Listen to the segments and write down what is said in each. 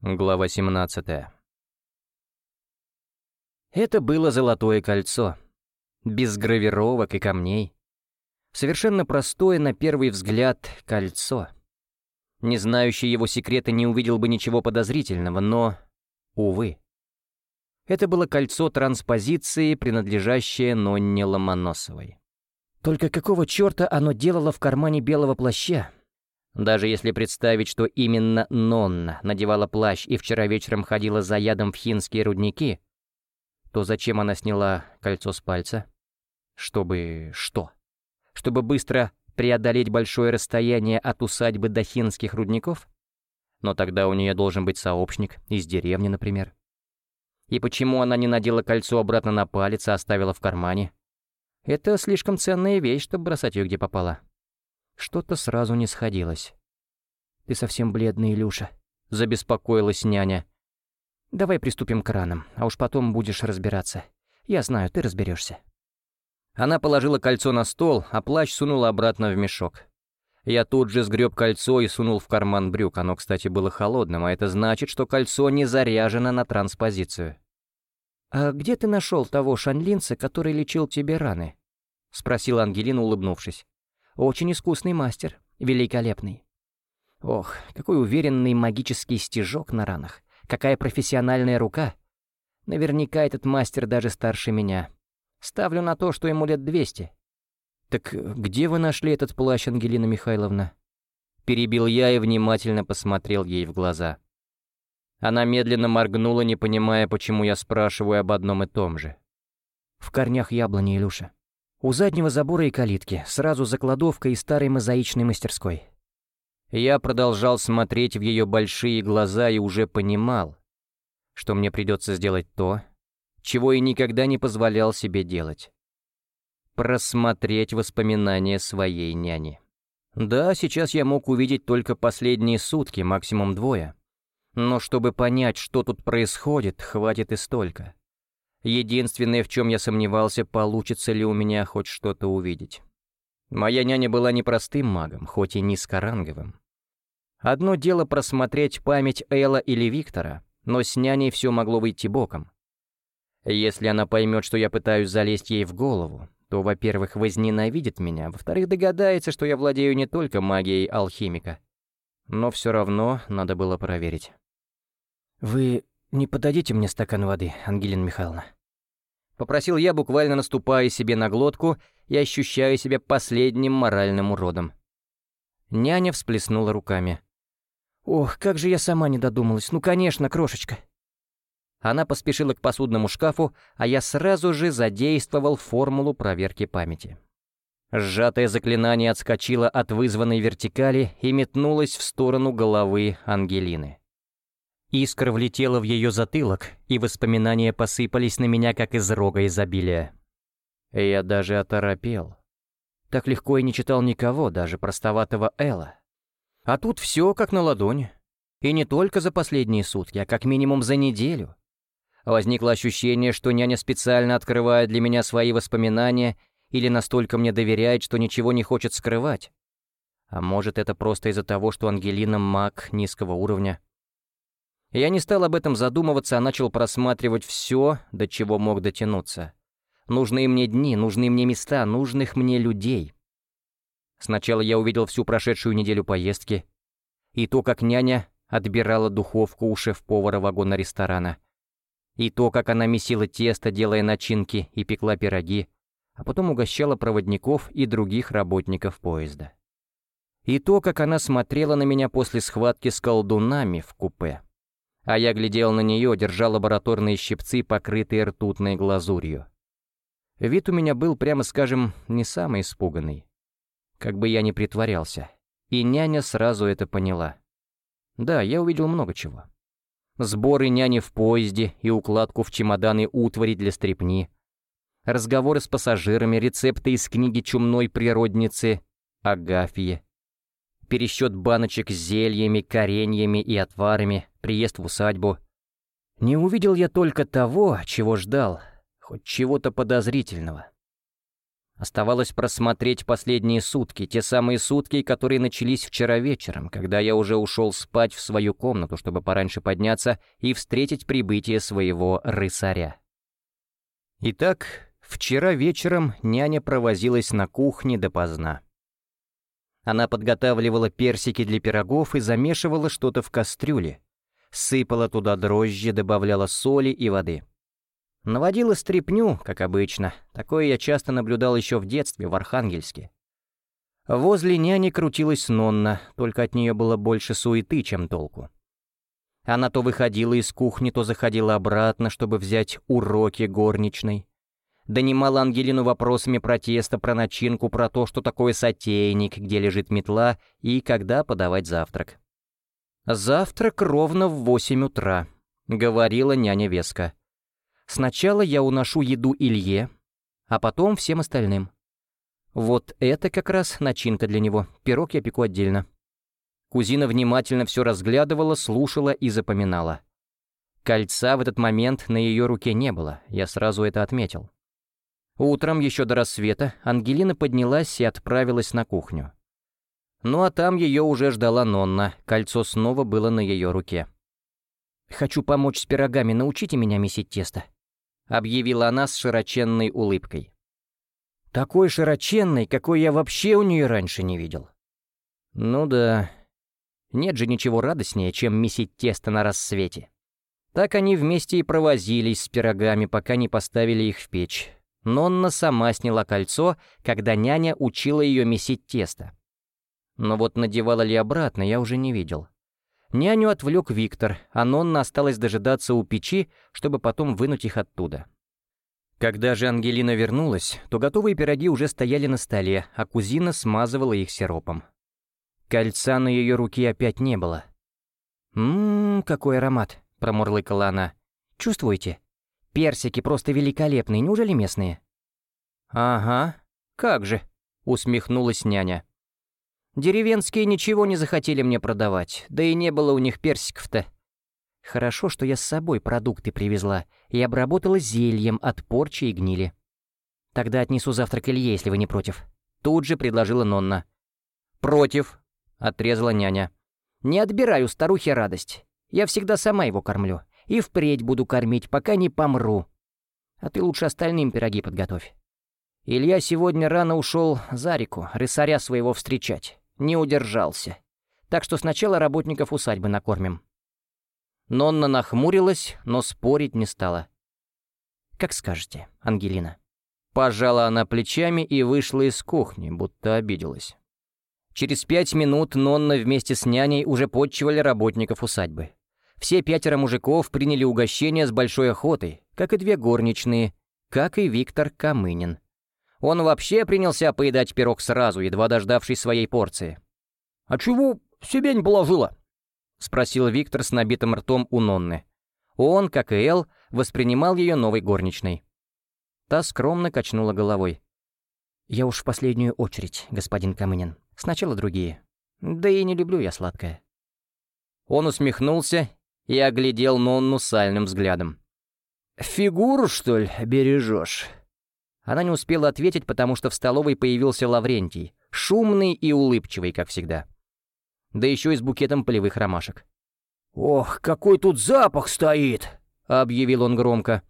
Глава 17. Это было золотое кольцо. Без гравировок и камней. Совершенно простое на первый взгляд кольцо. Не знающий его секрета не увидел бы ничего подозрительного, но, увы. Это было кольцо транспозиции, принадлежащее Нонне Ломоносовой. Только какого черта оно делало в кармане белого плаща, даже если представить, что именно Нонна надевала плащ и вчера вечером ходила за ядом в хинские рудники, то зачем она сняла кольцо с пальца? Чтобы что? Чтобы быстро преодолеть большое расстояние от усадьбы до хинских рудников? Но тогда у нее должен быть сообщник, из деревни, например. И почему она не надела кольцо обратно на палец, а оставила в кармане? Это слишком ценная вещь, чтобы бросать ее где попало. Что-то сразу не сходилось. «Ты совсем бледный, Илюша», — забеспокоилась няня. «Давай приступим к ранам, а уж потом будешь разбираться. Я знаю, ты разберешься. Она положила кольцо на стол, а плащ сунула обратно в мешок. Я тут же сгреб кольцо и сунул в карман брюк. Оно, кстати, было холодным, а это значит, что кольцо не заряжено на транспозицию. «А где ты нашел того шанлинца, который лечил тебе раны?» — спросила Ангелина, улыбнувшись. Очень искусный мастер, великолепный. Ох, какой уверенный магический стежок на ранах. Какая профессиональная рука. Наверняка этот мастер даже старше меня. Ставлю на то, что ему лет двести. «Так где вы нашли этот плащ, Ангелина Михайловна?» Перебил я и внимательно посмотрел ей в глаза. Она медленно моргнула, не понимая, почему я спрашиваю об одном и том же. «В корнях яблони, Илюша. У заднего забора и калитки, сразу за кладовкой и старой мозаичной мастерской. Я продолжал смотреть в ее большие глаза и уже понимал, что мне придется сделать то, чего и никогда не позволял себе делать. Просмотреть воспоминания своей няни. Да, сейчас я мог увидеть только последние сутки, максимум двое. Но чтобы понять, что тут происходит, хватит и столько. Единственное, в чем я сомневался, получится ли у меня хоть что-то увидеть. Моя няня была не простым магом, хоть и низкоранговым. Одно дело просмотреть память Элла или Виктора, но с няней все могло выйти боком. Если она поймет, что я пытаюсь залезть ей в голову, то, во-первых, возненавидит меня, во-вторых, догадается, что я владею не только магией алхимика. Но все равно надо было проверить. «Вы «Не подадите мне стакан воды, Ангелина Михайловна?» Попросил я, буквально наступая себе на глотку и ощущая себя последним моральным уродом. Няня всплеснула руками. «Ох, как же я сама не додумалась, ну конечно, крошечка!» Она поспешила к посудному шкафу, а я сразу же задействовал формулу проверки памяти. Сжатое заклинание отскочило от вызванной вертикали и метнулось в сторону головы Ангелины. Искра влетела в ее затылок, и воспоминания посыпались на меня, как из рога изобилия. Я даже оторопел. Так легко и не читал никого, даже простоватого Элла. А тут все как на ладони. И не только за последние сутки, а как минимум за неделю. Возникло ощущение, что няня специально открывает для меня свои воспоминания или настолько мне доверяет, что ничего не хочет скрывать. А может, это просто из-за того, что Ангелина маг низкого уровня — я не стал об этом задумываться, а начал просматривать все, до чего мог дотянуться. Нужные мне дни, нужные мне места, нужных мне людей. Сначала я увидел всю прошедшую неделю поездки и то, как няня отбирала духовку у шеф-повара вагона ресторана, и то, как она месила тесто, делая начинки и пекла пироги, а потом угощала проводников и других работников поезда. И то, как она смотрела на меня после схватки с колдунами в купе а я глядел на нее, держа лабораторные щипцы, покрытые ртутной глазурью. Вид у меня был, прямо скажем, не самый испуганный. Как бы я ни притворялся. И няня сразу это поняла. Да, я увидел много чего. Сборы няни в поезде и укладку в чемоданы утвари для стрепни. Разговоры с пассажирами, рецепты из книги чумной природницы Агафьи пересчет баночек с зельями, кореньями и отварами, приезд в усадьбу. Не увидел я только того, чего ждал, хоть чего-то подозрительного. Оставалось просмотреть последние сутки, те самые сутки, которые начались вчера вечером, когда я уже ушел спать в свою комнату, чтобы пораньше подняться и встретить прибытие своего рысаря. Итак, вчера вечером няня провозилась на кухне допоздна. Она подготавливала персики для пирогов и замешивала что-то в кастрюле. Сыпала туда дрожжи, добавляла соли и воды. Наводила стряпню, как обычно. Такое я часто наблюдал еще в детстве в Архангельске. Возле няни крутилась Нонна, только от нее было больше суеты, чем толку. Она то выходила из кухни, то заходила обратно, чтобы взять уроки горничной. Донимала Ангелину вопросами протеста про начинку, про то, что такое сотейник, где лежит метла и когда подавать завтрак. «Завтрак ровно в восемь утра», — говорила няня Веска. Сначала я уношу еду Илье, а потом всем остальным. Вот это как раз начинка для него, пирог я пеку отдельно. Кузина внимательно все разглядывала, слушала и запоминала. Кольца в этот момент на ее руке не было, я сразу это отметил. Утром, еще до рассвета, Ангелина поднялась и отправилась на кухню. Ну а там ее уже ждала Нонна, кольцо снова было на ее руке. «Хочу помочь с пирогами, научите меня месить тесто», — объявила она с широченной улыбкой. Такой широченной, какой я вообще у нее раньше не видел. Ну да, нет же ничего радостнее, чем месить тесто на рассвете. Так они вместе и провозились с пирогами, пока не поставили их в печь. Нонна сама сняла кольцо, когда няня учила ее месить тесто. Но вот надевала ли обратно, я уже не видел. Няню отвлек Виктор, а Нонна осталась дожидаться у печи, чтобы потом вынуть их оттуда. Когда же Ангелина вернулась, то готовые пироги уже стояли на столе, а кузина смазывала их сиропом. Кольца на ее руке опять не было. «Ммм, какой аромат!» — промурлыкала она. «Чувствуете? Персики просто великолепные, неужели местные?» «Ага, как же!» — усмехнулась няня. Деревенские ничего не захотели мне продавать, да и не было у них персиков-то. Хорошо, что я с собой продукты привезла и обработала зельем от порчи и гнили. Тогда отнесу завтрак Илье, если вы не против. Тут же предложила Нонна. «Против», — отрезала няня. «Не отбираю старухе радость. Я всегда сама его кормлю. И впредь буду кормить, пока не помру. А ты лучше остальным пироги подготовь. Илья сегодня рано ушел за реку, рысаря своего встречать. Не удержался. Так что сначала работников усадьбы накормим». Нонна нахмурилась, но спорить не стала. «Как скажете, Ангелина». Пожала она плечами и вышла из кухни, будто обиделась. Через пять минут Нонна вместе с няней уже подчивали работников усадьбы. Все пятеро мужиков приняли угощение с большой охотой, как и две горничные, как и Виктор Камынин. Он вообще принялся поедать пирог сразу, едва дождавшись своей порции. «А чего себе не положила?» — спросил Виктор с набитым ртом у Нонны. Он, как и Эл, воспринимал ее новой горничной. Та скромно качнула головой. «Я уж в последнюю очередь, господин Камынин. Сначала другие. Да и не люблю я сладкое». Он усмехнулся и оглядел Нонну сальным взглядом. «Фигуру, что ли, бережешь?» Она не успела ответить, потому что в столовой появился Лаврентий, шумный и улыбчивый, как всегда. Да еще и с букетом полевых ромашек. «Ох, какой тут запах стоит!» — объявил он громко.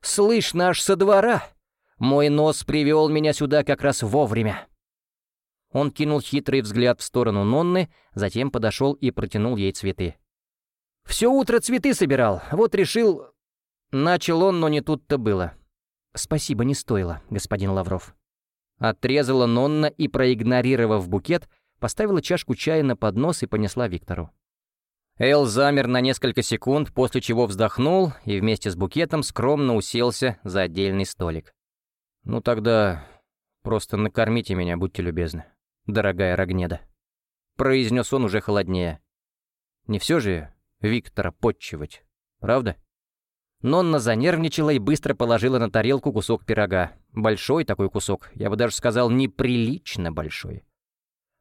«Слышно аж со двора! Мой нос привел меня сюда как раз вовремя!» Он кинул хитрый взгляд в сторону Нонны, затем подошел и протянул ей цветы. «Все утро цветы собирал, вот решил...» Начал он, но не тут-то было. «Спасибо, не стоило, господин Лавров». Отрезала Нонна и, проигнорировав букет, поставила чашку чая на поднос и понесла Виктору. Эл замер на несколько секунд, после чего вздохнул и вместе с букетом скромно уселся за отдельный столик. «Ну тогда просто накормите меня, будьте любезны, дорогая Рогнеда», — произнес он уже холоднее. «Не все же Виктора подчивать, правда?» Нонна занервничала и быстро положила на тарелку кусок пирога. Большой такой кусок, я бы даже сказал, неприлично большой.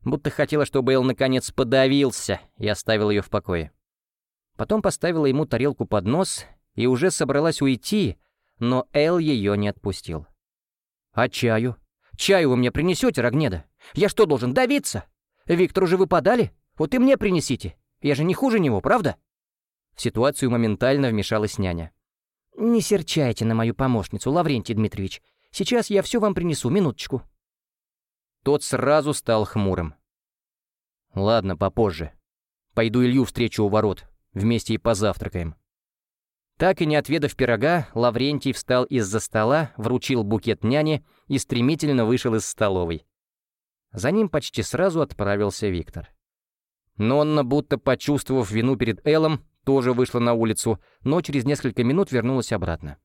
Будто хотела, чтобы Эл наконец подавился и оставил ее в покое. Потом поставила ему тарелку под нос и уже собралась уйти, но Эл ее не отпустил. «А чаю? Чаю вы мне принесете, Рогнеда? Я что, должен давиться? Виктору же вы подали? Вот и мне принесите. Я же не хуже него, правда?» В ситуацию моментально вмешалась няня. «Не серчайте на мою помощницу, Лаврентий Дмитриевич. Сейчас я все вам принесу, минуточку». Тот сразу стал хмурым. «Ладно, попозже. Пойду Илью встречу у ворот. Вместе и позавтракаем». Так и не отведав пирога, Лаврентий встал из-за стола, вручил букет няне и стремительно вышел из столовой. За ним почти сразу отправился Виктор. Нонна, будто почувствовав вину перед Эллом, тоже вышла на улицу, но через несколько минут вернулась обратно.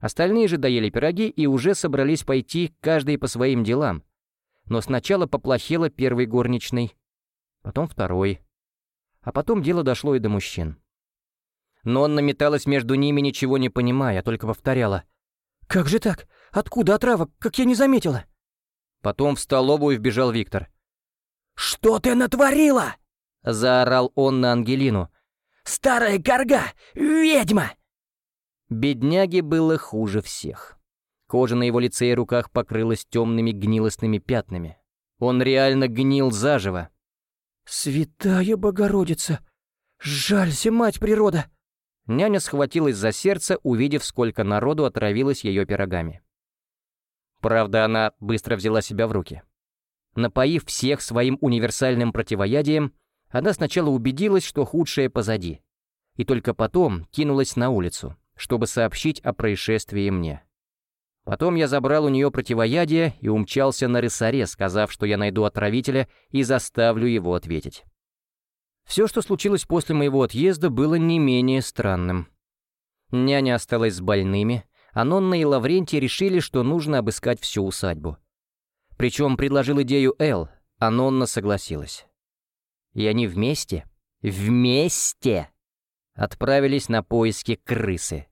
Остальные же доели пироги и уже собрались пойти, каждый по своим делам. Но сначала поплохело первый горничный, потом второй. А потом дело дошло и до мужчин но он наметалась между ними, ничего не понимая, только повторяла. «Как же так? Откуда отрава? Как я не заметила?» Потом в столовую вбежал Виктор. «Что ты натворила?» — заорал он на Ангелину. «Старая корга! Ведьма!» Бедняге было хуже всех. Кожа на его лице и руках покрылась темными гнилостными пятнами. Он реально гнил заживо. «Святая Богородица! Жалься, мать природа!» Няня схватилась за сердце, увидев, сколько народу отравилось ее пирогами. Правда, она быстро взяла себя в руки. Напоив всех своим универсальным противоядием, она сначала убедилась, что худшее позади, и только потом кинулась на улицу, чтобы сообщить о происшествии мне. Потом я забрал у нее противоядие и умчался на рысаре, сказав, что я найду отравителя и заставлю его ответить. Все, что случилось после моего отъезда, было не менее странным. Няня осталась с больными, а Нонна и Лаврентий решили, что нужно обыскать всю усадьбу. Причем предложил идею Эл, а Нонна согласилась. И они вместе, вместе отправились на поиски крысы.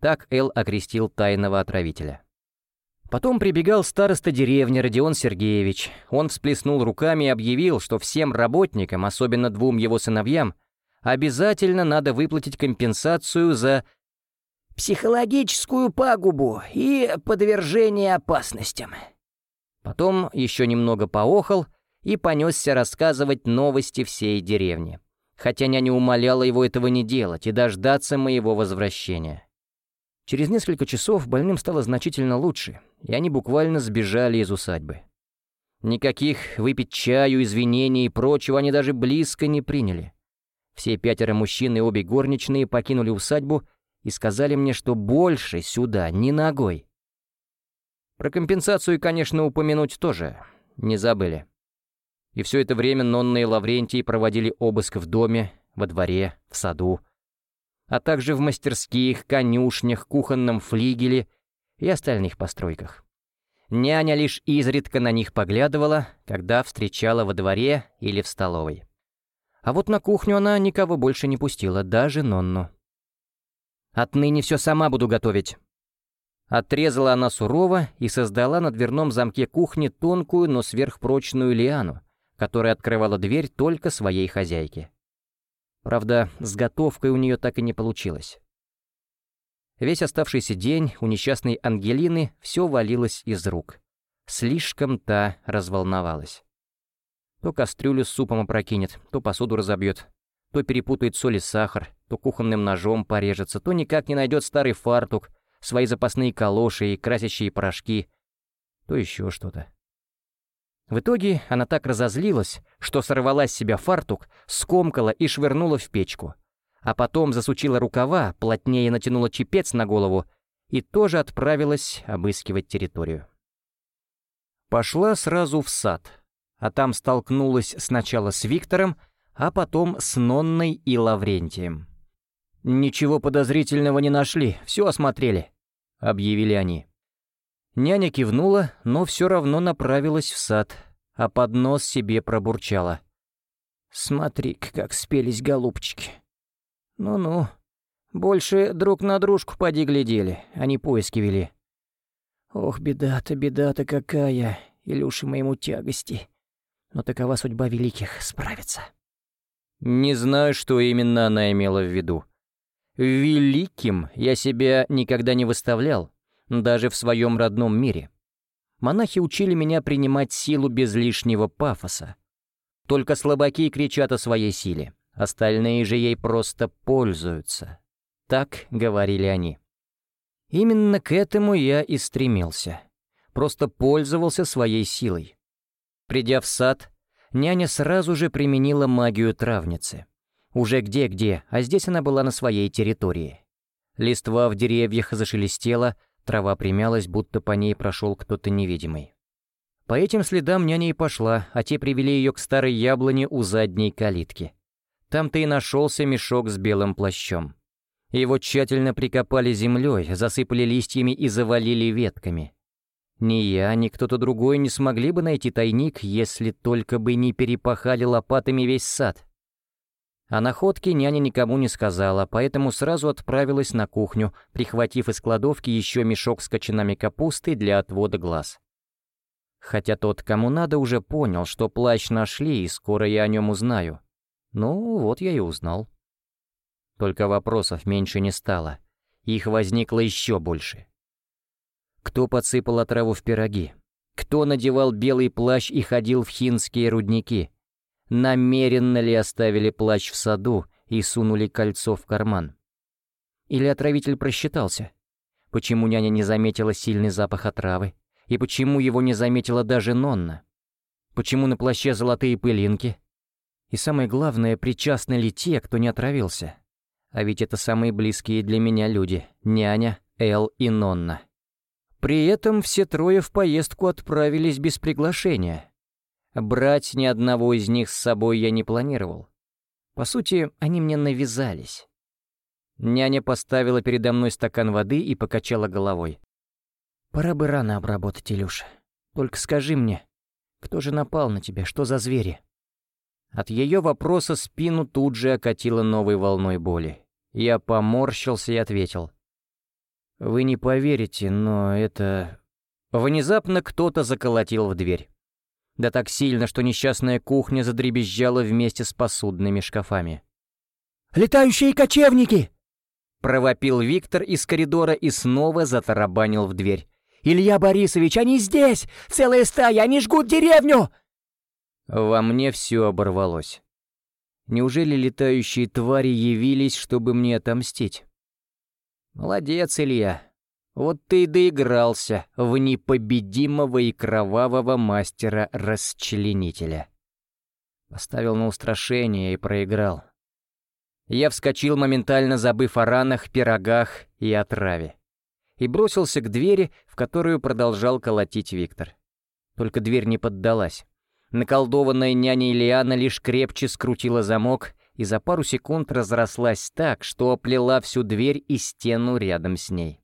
Так Эл окрестил тайного отравителя. Потом прибегал староста деревни Родион Сергеевич. Он всплеснул руками и объявил, что всем работникам, особенно двум его сыновьям, обязательно надо выплатить компенсацию за психологическую пагубу и подвержение опасностям. Потом еще немного поохал и понесся рассказывать новости всей деревни. Хотя няня умоляла его этого не делать и дождаться моего возвращения. Через несколько часов больным стало значительно лучше, и они буквально сбежали из усадьбы. Никаких выпить чаю, извинений и прочего они даже близко не приняли. Все пятеро мужчин и обе горничные покинули усадьбу и сказали мне, что больше сюда ни ногой. Про компенсацию, конечно, упомянуть тоже не забыли. И все это время Нонна и Лаврентий проводили обыск в доме, во дворе, в саду, а также в мастерских, конюшнях, кухонном флигеле и остальных постройках. Няня лишь изредка на них поглядывала, когда встречала во дворе или в столовой. А вот на кухню она никого больше не пустила, даже Нонну. «Отныне все сама буду готовить». Отрезала она сурово и создала на дверном замке кухни тонкую, но сверхпрочную лиану, которая открывала дверь только своей хозяйке. Правда, с готовкой у нее так и не получилось. Весь оставшийся день у несчастной Ангелины все валилось из рук. Слишком та разволновалась. То кастрюлю с супом опрокинет, то посуду разобьет, то перепутает соль и сахар, то кухонным ножом порежется, то никак не найдет старый фартук, свои запасные калоши и красящие порошки, то еще что-то. В итоге она так разозлилась, что сорвала с себя фартук, скомкала и швырнула в печку. А потом засучила рукава, плотнее натянула чепец на голову и тоже отправилась обыскивать территорию. Пошла сразу в сад, а там столкнулась сначала с Виктором, а потом с Нонной и Лаврентием. «Ничего подозрительного не нашли, все осмотрели», — объявили они. Няня кивнула, но все равно направилась в сад, а под нос себе пробурчала. смотри как спелись голубчики. Ну-ну, больше друг на дружку поди глядели, а не поиски вели. Ох, беда-то, беда-то какая, Илюше моему тягости. Но такова судьба великих, справиться. Не знаю, что именно она имела в виду. Великим я себя никогда не выставлял, даже в своем родном мире. Монахи учили меня принимать силу без лишнего пафоса. Только слабаки кричат о своей силе, остальные же ей просто пользуются. Так говорили они. Именно к этому я и стремился. Просто пользовался своей силой. Придя в сад, няня сразу же применила магию травницы. Уже где-где, а здесь она была на своей территории. Листва в деревьях зашелестела, трава примялась, будто по ней прошел кто-то невидимый. По этим следам няня и пошла, а те привели ее к старой яблоне у задней калитки. Там-то и нашелся мешок с белым плащом. Его тщательно прикопали землей, засыпали листьями и завалили ветками. Ни я, ни кто-то другой не смогли бы найти тайник, если только бы не перепахали лопатами весь сад. О находке няня никому не сказала, поэтому сразу отправилась на кухню, прихватив из кладовки еще мешок с кочанами капусты для отвода глаз. Хотя тот, кому надо, уже понял, что плащ нашли, и скоро я о нем узнаю. Ну, вот я и узнал. Только вопросов меньше не стало. Их возникло еще больше. Кто подсыпал отраву в пироги? Кто надевал белый плащ и ходил в хинские рудники? Намеренно ли оставили плащ в саду и сунули кольцо в карман? Или отравитель просчитался? Почему няня не заметила сильный запах отравы? И почему его не заметила даже Нонна? Почему на плаще золотые пылинки? И самое главное, причастны ли те, кто не отравился? А ведь это самые близкие для меня люди — няня, Эл и Нонна. При этом все трое в поездку отправились без приглашения. Брать ни одного из них с собой я не планировал. По сути, они мне навязались. Няня поставила передо мной стакан воды и покачала головой. «Пора бы рано обработать, Илюша. Только скажи мне, кто же напал на тебя, что за звери?» От ее вопроса спину тут же окатило новой волной боли. Я поморщился и ответил. «Вы не поверите, но это...» Внезапно кто-то заколотил в дверь. Да так сильно, что несчастная кухня задребезжала вместе с посудными шкафами. «Летающие кочевники!» Провопил Виктор из коридора и снова затарабанил в дверь. «Илья Борисович, они здесь! Целая стая, они жгут деревню!» Во мне все оборвалось. Неужели летающие твари явились, чтобы мне отомстить? Молодец, Илья. Вот ты и доигрался в непобедимого и кровавого мастера-расчленителя. Поставил на устрашение и проиграл. Я вскочил, моментально забыв о ранах, пирогах и отраве. И бросился к двери, в которую продолжал колотить Виктор. Только дверь не поддалась. Наколдованная няня Ильяна лишь крепче скрутила замок и за пару секунд разрослась так, что оплела всю дверь и стену рядом с ней.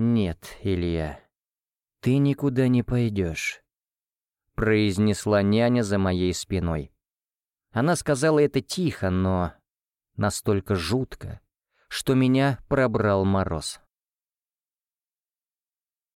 «Нет, Илья, ты никуда не пойдешь», — произнесла няня за моей спиной. Она сказала это тихо, но настолько жутко, что меня пробрал мороз.